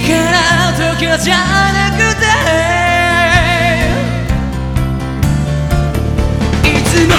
から時計じゃなくて。いつも